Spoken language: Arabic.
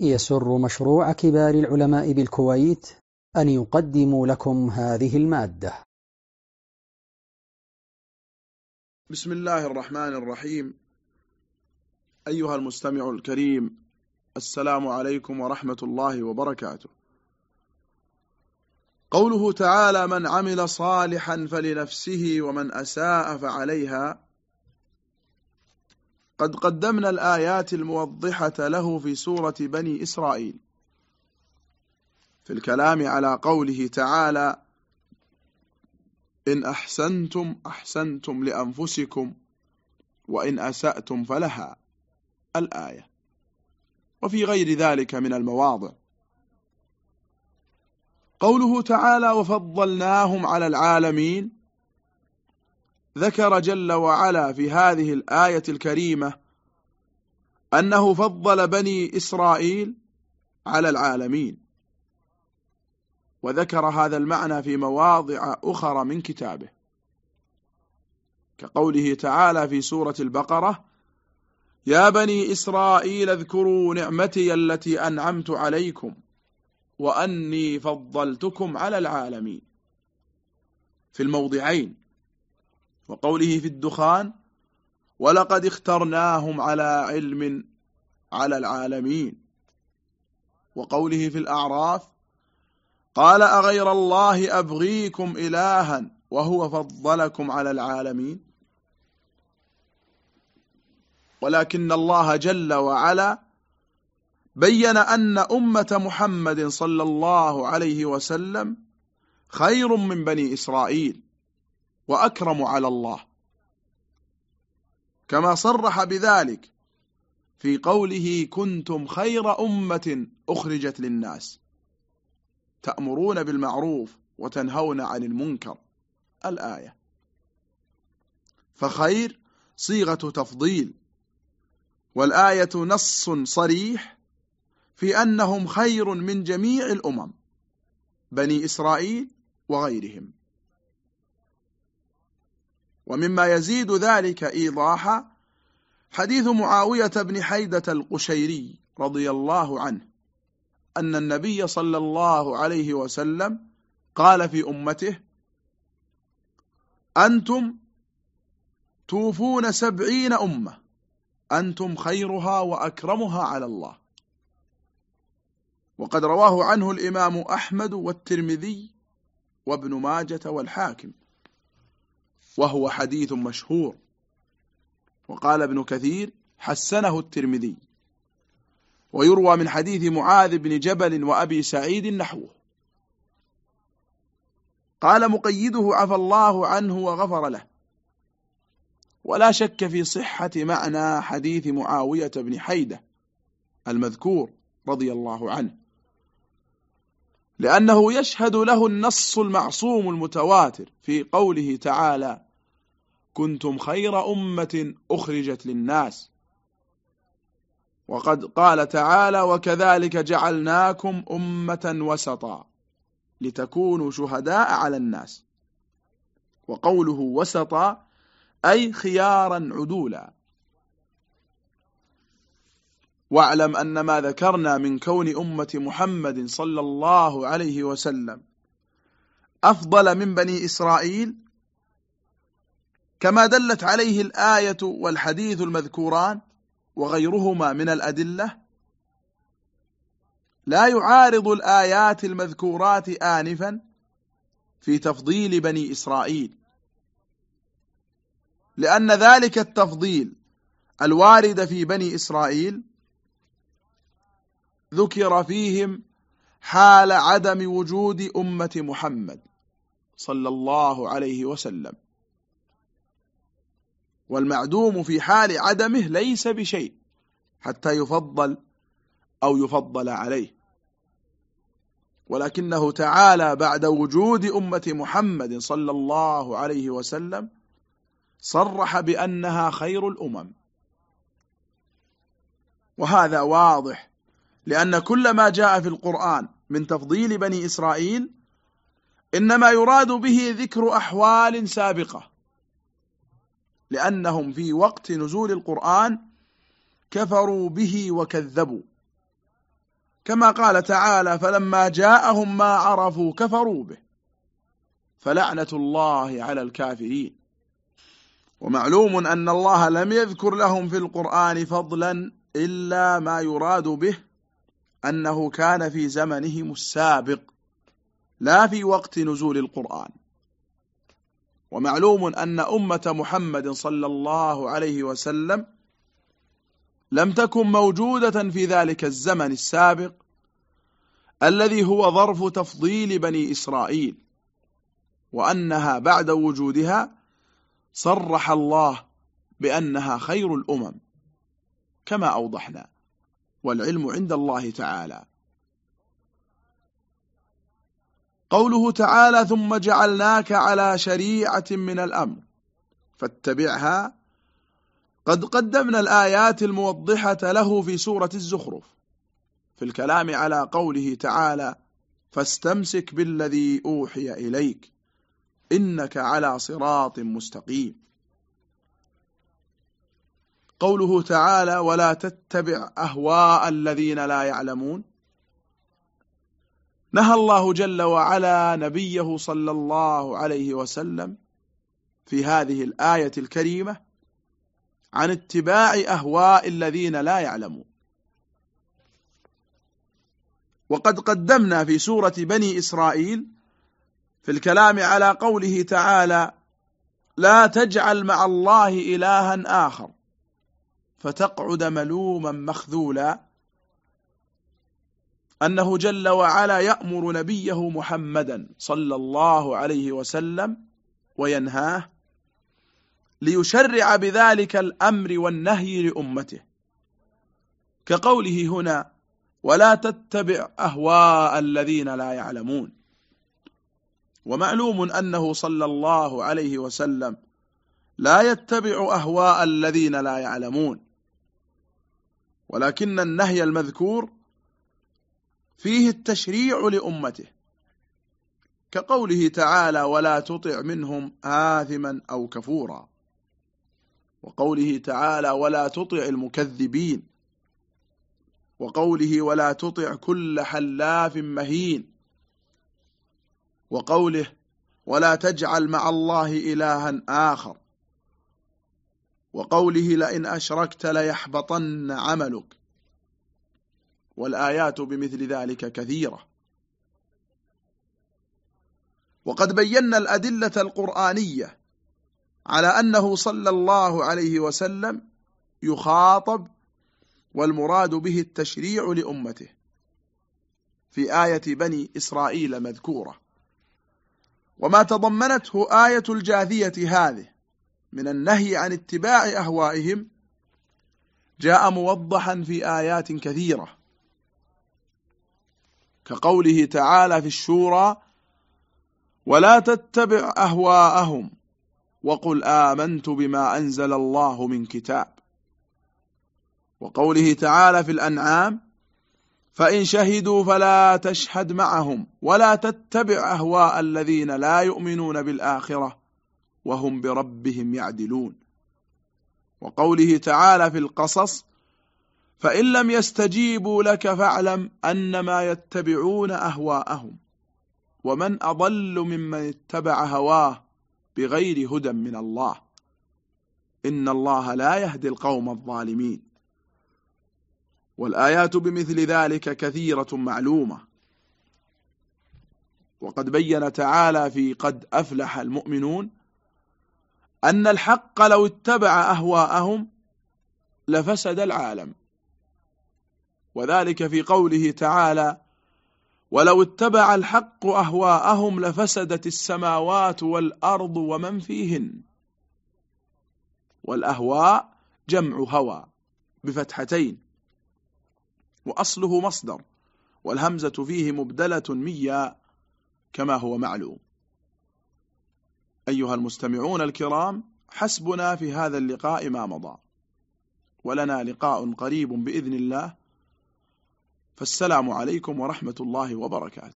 يسر مشروع كبار العلماء بالكويت أن يقدم لكم هذه المادة. بسم الله الرحمن الرحيم. أيها المستمع الكريم السلام عليكم ورحمة الله وبركاته. قوله تعالى من عمل صالحا فلنفسه ومن أساء فعليها قد قدمنا الآيات الموضحة له في سورة بني إسرائيل. في الكلام على قوله تعالى إن أحسنتم أحسنتم لأنفسكم وإن أسأتم فلها. الآية. وفي غير ذلك من المواضع. قوله تعالى وفضلناهم على العالمين ذكر جل وعلا في هذه الآية الكريمة أنه فضل بني إسرائيل على العالمين وذكر هذا المعنى في مواضع أخرى من كتابه كقوله تعالى في سورة البقرة يا بني إسرائيل اذكروا نعمتي التي أنعمت عليكم وأني فضلتكم على العالمين. في الموضعين وقوله في الدخان ولقد اخترناهم على علم على العالمين. وقوله في الأعراف قال أغير الله أبغيكم إلها وهو فضلكم على العالمين. ولكن الله جل وعلا بين أن أمة محمد صلى الله عليه وسلم خير من بني إسرائيل. وأكرم على الله. كما صرح بذلك في قوله كنتم خير أمة أخرجت للناس. تأمرون بالمعروف وتنهون عن المنكر. الآية. فخير صيغة تفضيل. والآية نص صريح في أنهم خير من جميع الأمم بني إسرائيل وغيرهم. ومما يزيد ذلك إيضاحا حديث معاوية بن حيدة القشيري رضي الله عنه أن النبي صلى الله عليه وسلم قال في أمته أنتم توفون سبعين أمة أنتم خيرها وأكرمها على الله. وقد رواه عنه الإمام أحمد والترمذي وابن ماجة والحاكم. وهو حديث مشهور. وقال ابن كثير حسنه الترمذي. ويروى من حديث معاذ بن جبل وأبي سعيد نحوه. قال مقيده عفى الله عنه وغفر له. ولا شك في صحة معنى حديث معاوية بن حيدة المذكور رضي الله عنه. لأنه يشهد له النص المعصوم المتواتر في قوله تعالى كنتم خير أمة أخرجت للناس. وقد قال تعالى وكذلك جعلناكم أمة وسطا لتكونوا شهداء على الناس وقوله وسطا أي خيارا عدولا. واعلم أن ما ذكرنا من كون أمة محمد صلى الله عليه وسلم أفضل من بني إسرائيل كما دلت عليه الآية والحديث المذكوران وغيرهما من الأدلة لا يعارض الآيات المذكورات آنفا في تفضيل بني إسرائيل لأن ذلك التفضيل الوارد في بني إسرائيل ذكر فيهم حال عدم وجود أمة محمد صلى الله عليه وسلم. والمعدوم في حال عدمه ليس بشيء حتى يفضل أو يفضل عليه. ولكنه تعالى بعد وجود أمة محمد صلى الله عليه وسلم صرح بأنها خير الأمم. وهذا واضح لأن كل ما جاء في القرآن من تفضيل بني إسرائيل إنما يراد به ذكر أحوال سابقة. لأنهم في وقت نزول القرآن كفروا به وكذبوا. كما قال تعالى فلما جاءهم ما عرفوا كفروا به. فلعنة الله على الكافرين. ومعلوم أن الله لم يذكر لهم في القرآن فضلا إلا ما يراد به أنه كان في زمنهم السابق لا في وقت نزول القرآن. ومعلوم أن أمة محمد صلى الله عليه وسلم لم تكن موجودة في ذلك الزمن السابق الذي هو ظرف تفضيل بني إسرائيل وأنها بعد وجودها صرح الله بأنها خير الأمم كما أوضحنا والعلم عند الله تعالى. قوله تعالى ثم جعلناك على شريعة من الأمر. فاتبعها. قد قدمنا الآيات الموضحة له في سورة الزخرف. في الكلام على قوله تعالى فاستمسك بالذي أوحي إليك إنك على صراط مستقيم. قوله تعالى ولا تتبع أهواء الذين لا يعلمون. نهى الله جل وعلا نبيه صلى الله عليه وسلم في هذه الآية الكريمة عن اتباع أهواء الذين لا يعلمون. وقد قدمنا في سورة بني إسرائيل في الكلام على قوله تعالى لا تجعل مع الله إلها آخر فتقعد ملوما مخذولا أنه جل وعلا يأمر نبيه محمدا صلى الله عليه وسلم وينهاه ليشرع بذلك الأمر والنهي لأمته. كقوله هنا ولا تتبع أهواء الذين لا يعلمون. ومعلوم أنه صلى الله عليه وسلم لا يتبع أهواء الذين لا يعلمون. ولكن النهي المذكور فيه التشريع لأمته كقوله تعالى ولا تطع منهم آثما أو كفورا وقوله تعالى ولا تطع المكذبين وقوله ولا تطع كل حلاف مهين وقوله ولا تجعل مع الله إلها آخر وقوله لئن أشركت ليحبطن عملك والآيات بمثل ذلك كثيرة. وقد بينا الأدلة القرآنية على أنه صلى الله عليه وسلم يخاطب والمراد به التشريع لأمته. في آية بني إسرائيل مذكورة. وما تضمنته آية الجاثية هذه من النهي عن اتباع أهوائهم جاء موضحا في آيات كثيرة. كقوله تعالى في الشورى ولا تتبع أهواءهم وقل آمنت بما أنزل الله من كتاب. وقوله تعالى في الأنعام فإن شهدوا فلا تشهد معهم ولا تتبع أهواء الذين لا يؤمنون بالآخرة وهم بربهم يعدلون. وقوله تعالى في القصص فإن لم يستجيبوا لك فاعلم أنما يتبعون أهواءهم ومن أضل ممن اتبع هواه بغير هدى من الله. إن الله لا يهدي القوم الظالمين. والآيات بمثل ذلك كثيرة معلومة. وقد بين تعالى في قد أفلح المؤمنون أن الحق لو اتبع أهواءهم لفسد العالم. وذلك في قوله تعالى ولو اتبع الحق أهواءهم لفسدت السماوات والأرض ومن فيهن والأهواء جمع هوى بفتحتين وأصله مصدر والهمزة فيه مبدلة ميا كما هو معلوم. أيها المستمعون الكرام حسبنا في هذا اللقاء ما مضى ولنا لقاء قريب بإذن الله. فالسلام عليكم ورحمة الله وبركاته.